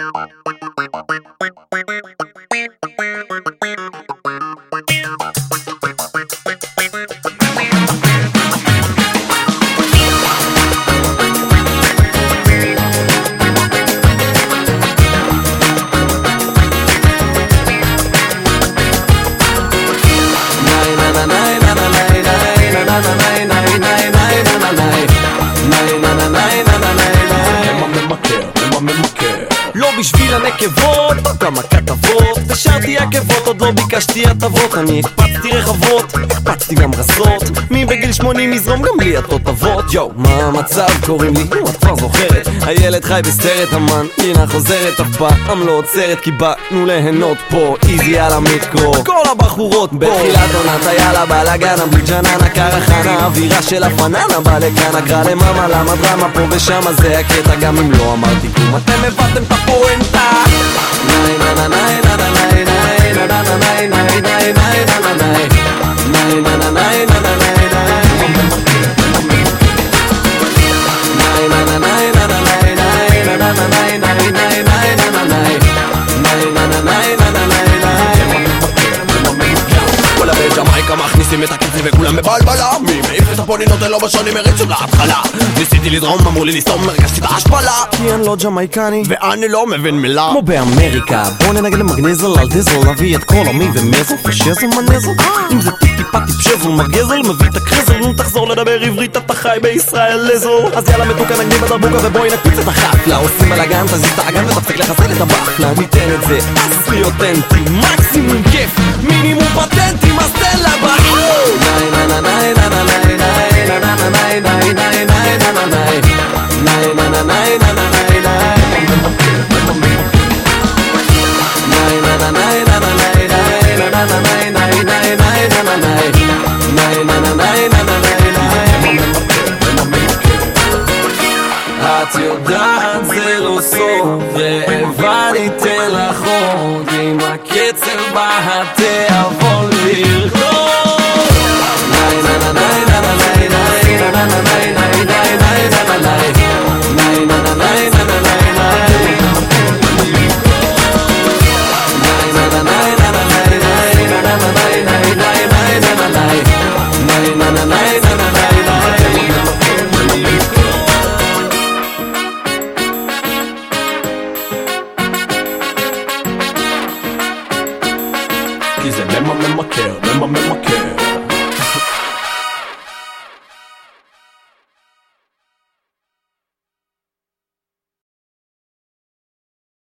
לא בשביל הנקבות, כמה כתבות ושרתי עקבות, עוד לא ביקשתי הטבות. אני הקפצתי רחבות, הקפצתי גם רסות מבגיל 80 יזרום גם בלי התותבות. יואו, מה המצב? קוראים לי, אם את כבר זוכרת. הילד חי בסרט אמן, הנה חוזרת אף פעם לא עוצרת כי באנו ליהנות פה. איזי על המיקרו. כל הבחורות בתחילת עונת היה בלאגן בלי ג'ננה קרחנה אווירה של הפננה בא לכאן אקרא למאמה למה דרמה פה ושמה זה הקטע גם אם לא אמרתי כלום. אתם הבנתם את הפואנטה cuenta. Nay, na, na, na, מכניסים את הקצב וכולם בבלבלה מי מעיף את הפוני נותן לו בשונים מריצים להתחלה ניסיתי לזרום אמרו לי לסתום הרגשתי את ההשפלה כי אני לא ג'מייקני. ואני לא מבין מילה. כמו באמריקה בוא ננגן למגניזל על דיזל נביא את כל עמי ומזל פשיזל מנזל אם זה טיפ טיפה טיפשזל מרגזל מביא את הקרזל נו תחזור לדבר עברית אתה חי בישראל לזו. אז יאללה מתוקה נגניב בדרבוקה ובואי נקפיץ את החפלה. עושים בלאגן תזיז את האגן ותפסיק לחסל את הבחלה ניתן את זה אסלי אותנטי מקסימום כיף מינימום פטנטים את יודעת זה לא סוף והבנתי לך עוד עם הקצב בתיאבון כי זה מממקר, מממקר